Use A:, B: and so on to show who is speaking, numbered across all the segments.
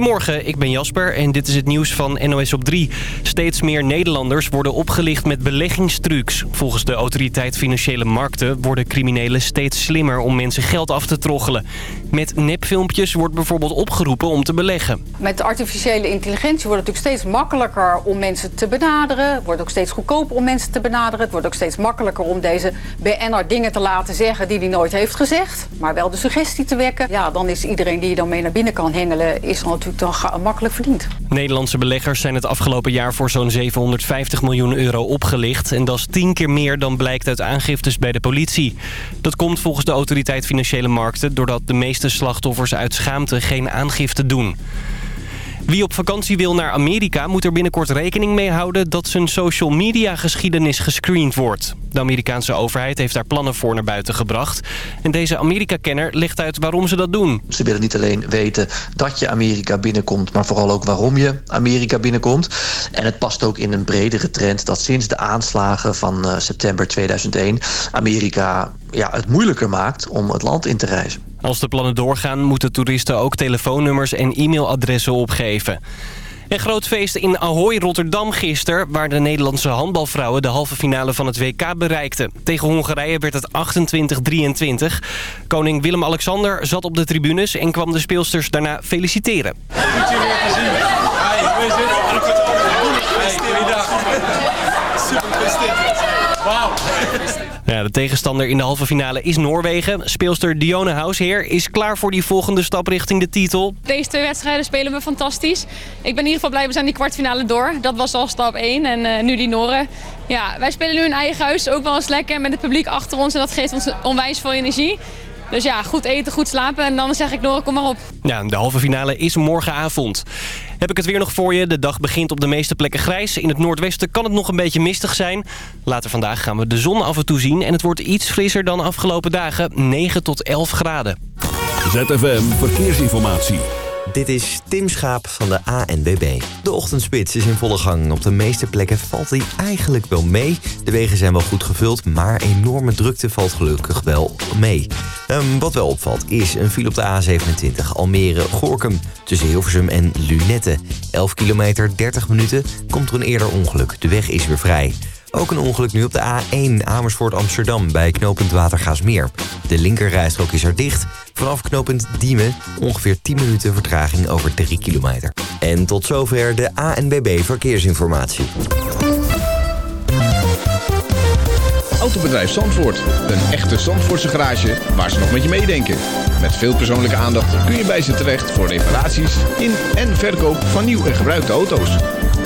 A: Goedemorgen, ik ben Jasper en dit is het nieuws van NOS op 3. Steeds meer Nederlanders worden opgelicht met beleggingstrucs. Volgens de autoriteit Financiële Markten worden criminelen steeds slimmer om mensen geld af te troggelen. Met nepfilmpjes wordt bijvoorbeeld opgeroepen om te beleggen.
B: Met artificiële intelligentie wordt het natuurlijk steeds makkelijker om mensen te benaderen. Het wordt ook steeds goedkoper om mensen te benaderen. Het wordt ook steeds makkelijker om deze BNR dingen te laten zeggen die hij nooit heeft gezegd. Maar wel de suggestie te wekken. Ja, dan is iedereen die je dan mee naar binnen kan hengelen, is dan dan makkelijk verdiend.
A: Nederlandse beleggers zijn het afgelopen jaar voor zo'n 750 miljoen euro opgelicht. En dat is tien keer meer dan blijkt uit aangiftes bij de politie. Dat komt volgens de autoriteit Financiële Markten... doordat de meeste slachtoffers uit schaamte geen aangifte doen. Wie op vakantie wil naar Amerika moet er binnenkort rekening mee houden dat zijn social media geschiedenis gescreend wordt. De Amerikaanse overheid heeft daar plannen voor naar buiten gebracht. En deze Amerika-kenner legt uit waarom ze dat doen.
C: Ze willen niet alleen weten dat je Amerika binnenkomt, maar vooral ook waarom je Amerika binnenkomt. En het past ook in een bredere trend dat sinds de aanslagen van uh, september 2001 Amerika ja, het moeilijker maakt om het land in te reizen.
A: Als de plannen doorgaan moeten toeristen ook telefoonnummers en e-mailadressen opgeven. Een groot feest in Ahoy, Rotterdam gisteren... waar de Nederlandse handbalvrouwen de halve finale van het WK bereikten. Tegen Hongarije werd het 28-23. Koning Willem-Alexander zat op de tribunes... en kwam de speelsters daarna feliciteren. Goed je weer te zien. Hi, hoe is het? Super Wauw. De tegenstander in de halve finale is Noorwegen. Speelster Dione Hausheer is klaar voor die volgende stap richting de titel.
D: Deze twee wedstrijden spelen we fantastisch. Ik ben in ieder geval blij, we zijn die kwartfinale door. Dat was al stap 1 en uh, nu die Noren. Ja, wij spelen nu in eigen huis, ook wel eens lekker met het publiek achter ons. En dat geeft ons onwijs veel energie. Dus ja, goed eten, goed slapen en dan zeg ik Noor, kom maar op.
A: Ja, de halve finale is morgenavond. Heb ik het weer nog voor je. De dag begint op de meeste plekken grijs. In het noordwesten kan het nog een beetje mistig zijn. Later vandaag gaan we de zon af en toe zien. En het wordt iets frisser dan afgelopen dagen. 9 tot 11 graden.
E: ZFM Verkeersinformatie.
F: Dit is Tim Schaap van de ANWB. De ochtendspits is in volle gang. Op de meeste plekken valt hij eigenlijk wel mee. De wegen zijn wel goed gevuld, maar enorme drukte valt gelukkig wel mee. Um, wat wel opvalt is een file op de A27 Almere-Gorkum... tussen Hilversum en Lunette. 11 kilometer, 30 minuten, komt er een eerder ongeluk. De weg is weer vrij. Ook een ongeluk nu op de A1 Amersfoort Amsterdam bij knooppunt Watergaasmeer. De linkerrijstrook is er dicht. Vanaf knooppunt Diemen ongeveer 10 minuten vertraging over 3 kilometer. En tot zover de ANBB Verkeersinformatie.
G: Autobedrijf Zandvoort. Een echte Zandvoortse garage waar ze nog met je meedenken. Met veel persoonlijke aandacht kun je bij ze terecht voor reparaties in en verkoop van nieuw en gebruikte auto's.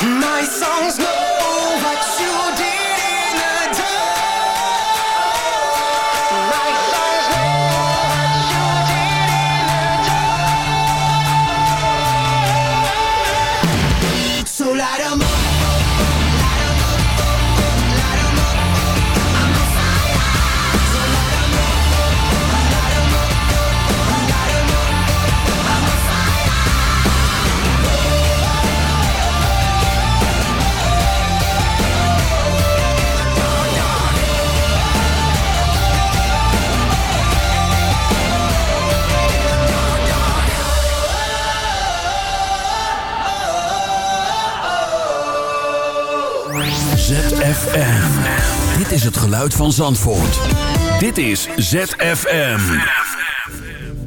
H: My
I: songs know what you did.
J: Is het geluid van Zandvoort. Dit is ZFM.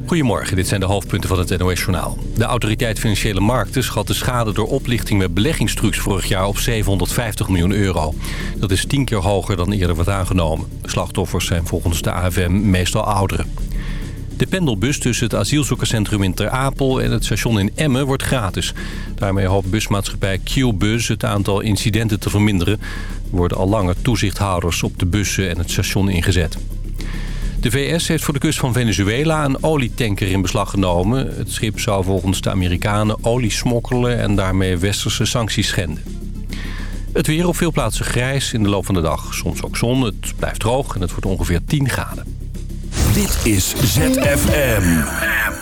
K: Goedemorgen, dit zijn de hoofdpunten van het NOS-journaal. De Autoriteit Financiële Markten schat de schade door oplichting met beleggingstrucs vorig jaar op 750 miljoen euro. Dat is tien keer hoger dan eerder werd aangenomen. Slachtoffers zijn volgens de AFM meestal ouderen. De pendelbus tussen het asielzoekerscentrum in Ter Apel en het station in Emmen wordt gratis. Daarmee hoopt busmaatschappij Q-Bus het aantal incidenten te verminderen. Worden al langer toezichthouders op de bussen en het station ingezet. De VS heeft voor de kust van Venezuela een olietanker in beslag genomen. Het schip zou volgens de Amerikanen olie smokkelen en daarmee westerse sancties schenden. Het weer op veel plaatsen grijs in de loop van de dag. Soms ook zon, het blijft droog en het wordt ongeveer 10 graden.
J: Dit is ZFM.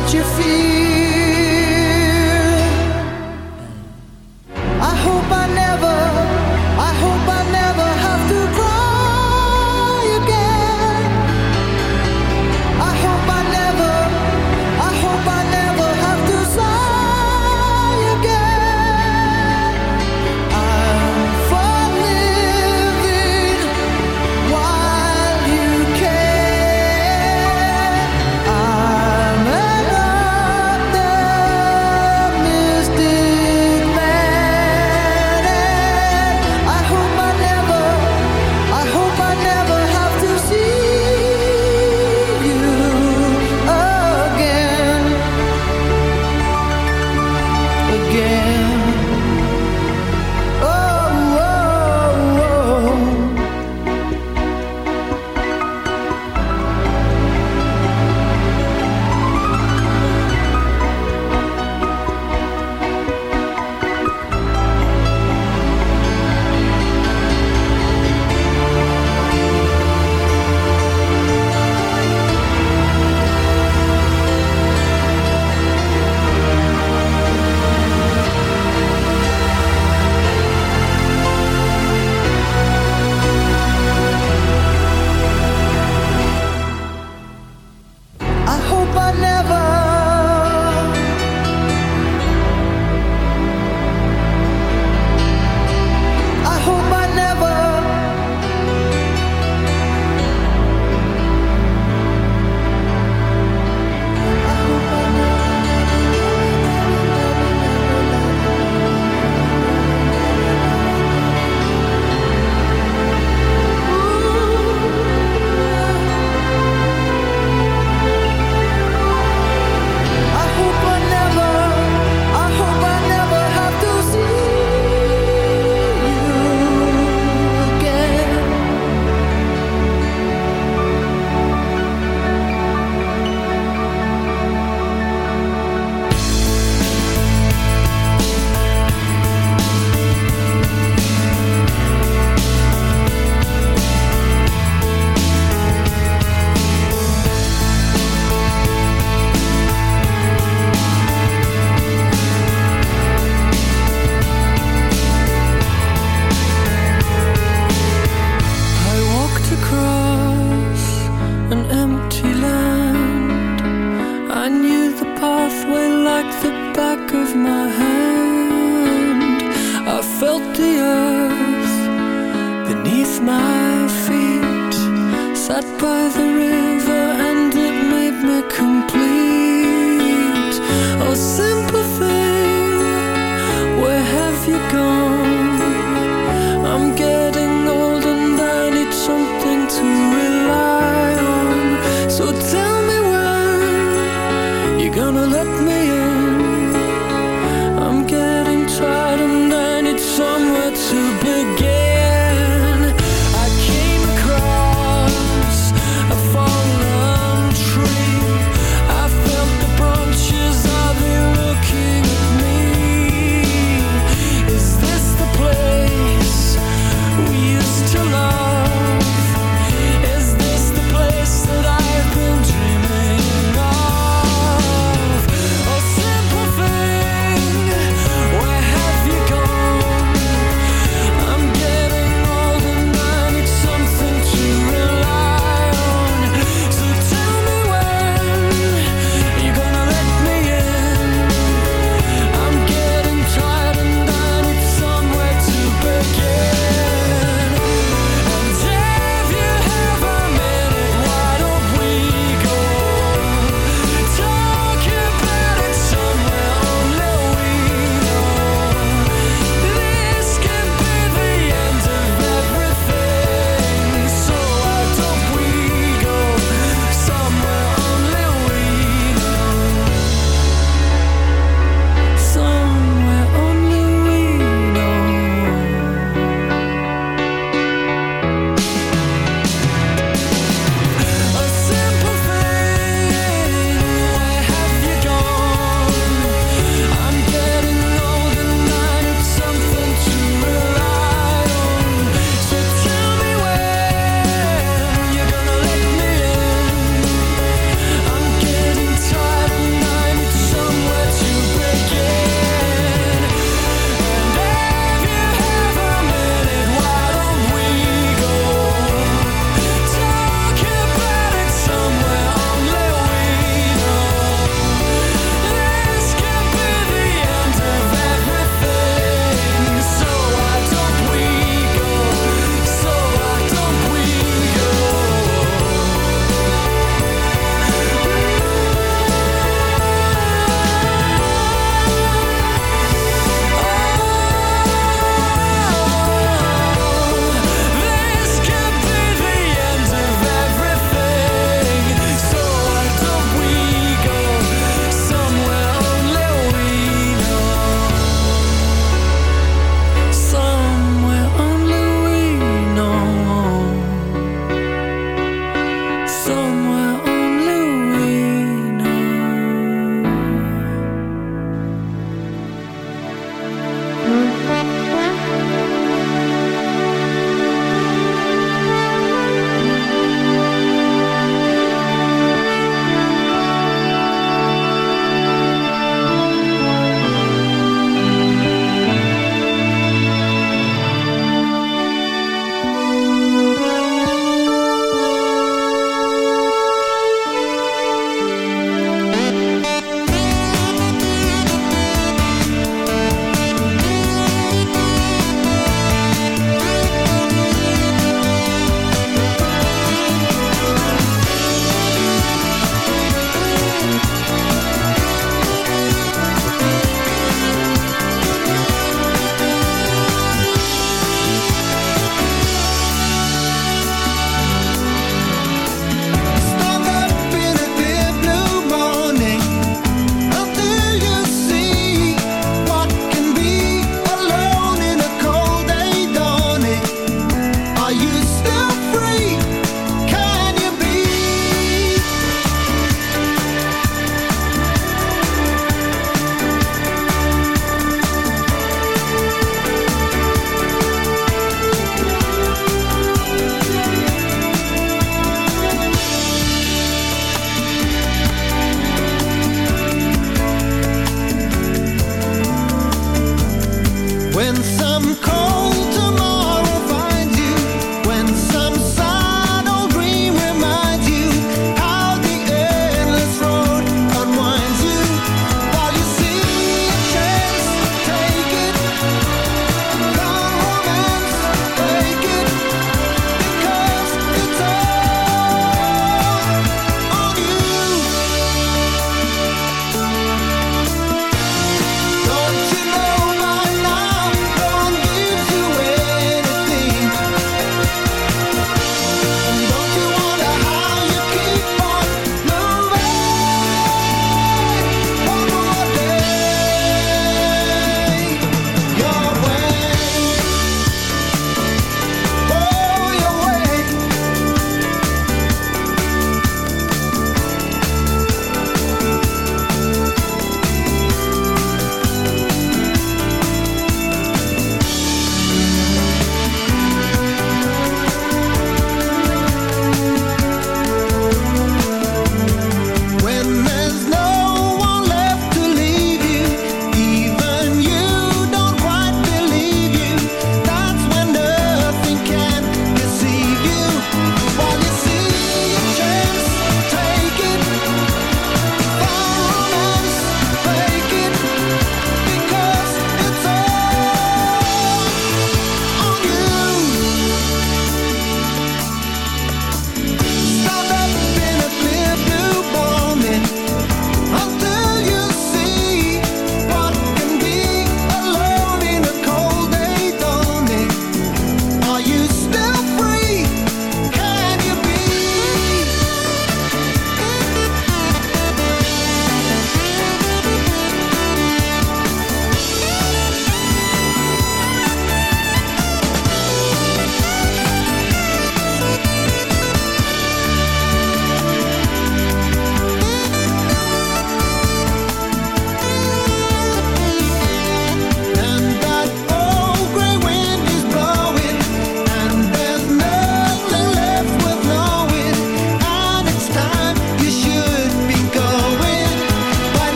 E: sacrifício.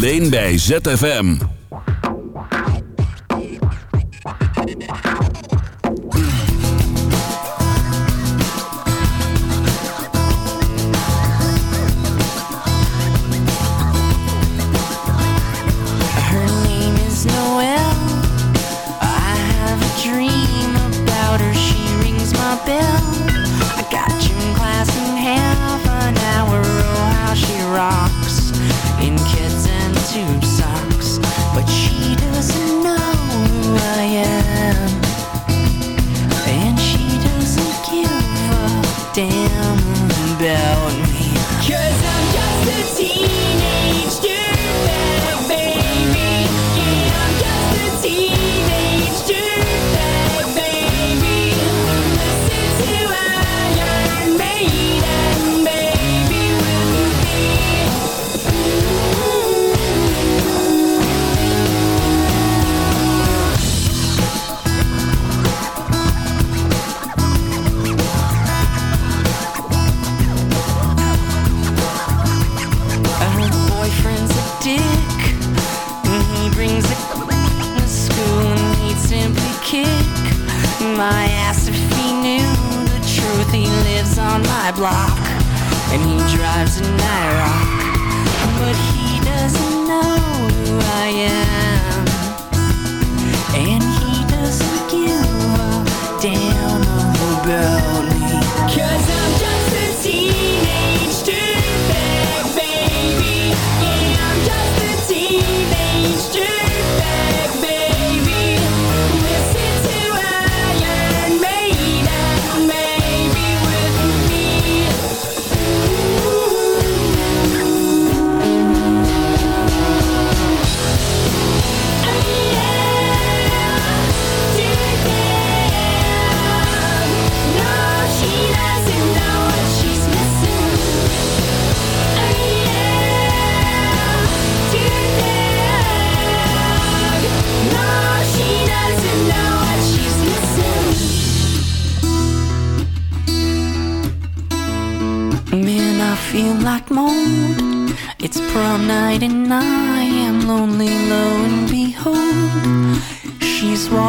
E: alleen bij ZFM.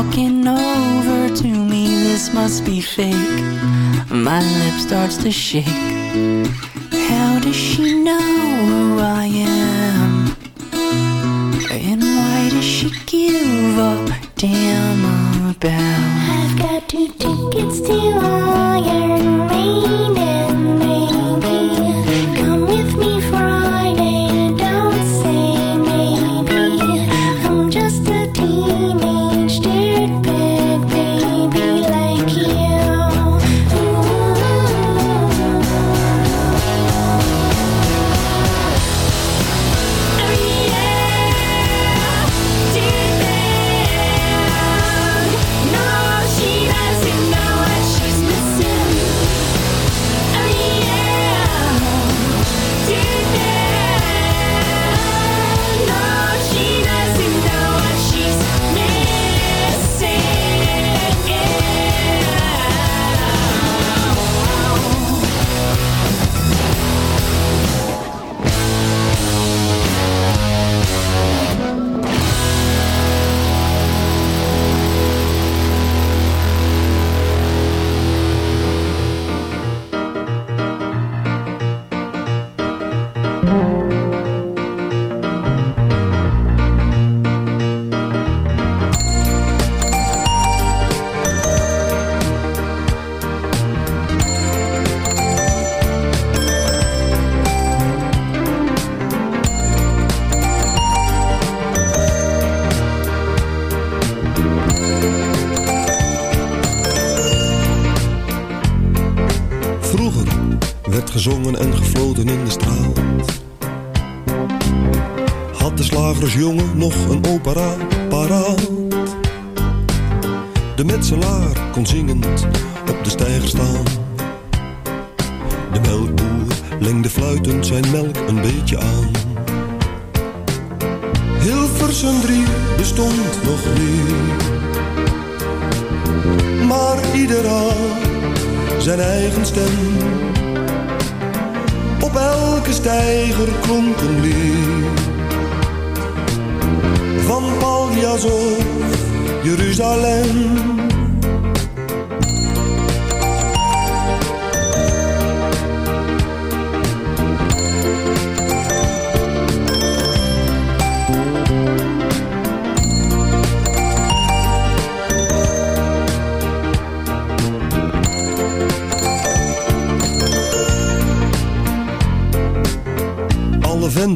L: walking over to me. This must be fake. My lip starts to shake. How does she know who I am?
M: melk een beetje aan. Hilversum 3 bestond nog niet, maar ieder had zijn eigen stem. Op elke stijger klonk een lied, van Paljas of Jeruzalem.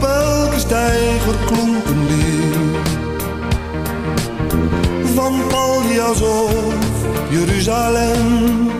M: Op elke steiger klonk een lied. Van Paljas of Jeruzalem.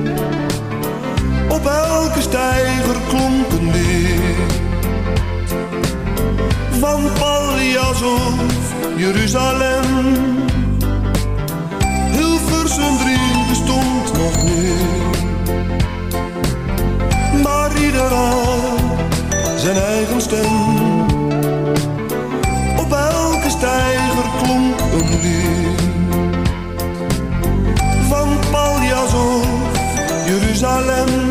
M: Op elke steiger klonk een lied. Van Paljas of Jeruzalem. Hilversum 3 bestond nog niet. Maar ieder had zijn eigen stem. Op elke steiger klonk een lied van Paljas of Jeruzalem.